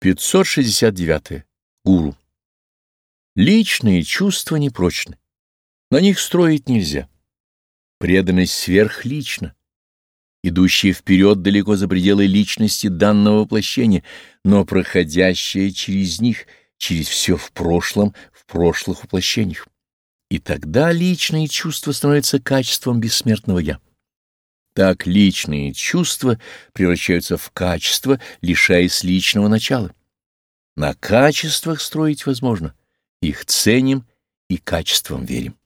569. Гуру. Личные чувства непрочны. На них строить нельзя. Преданность сверхлична, идущая вперед далеко за пределы личности данного воплощения, но проходящая через них, через все в прошлом, в прошлых воплощениях. И тогда личные чувства становятся качеством бессмертного «я». Так личные чувства превращаются в качество, лишаясь личного начала. На качествах строить возможно, их ценим и качеством верим.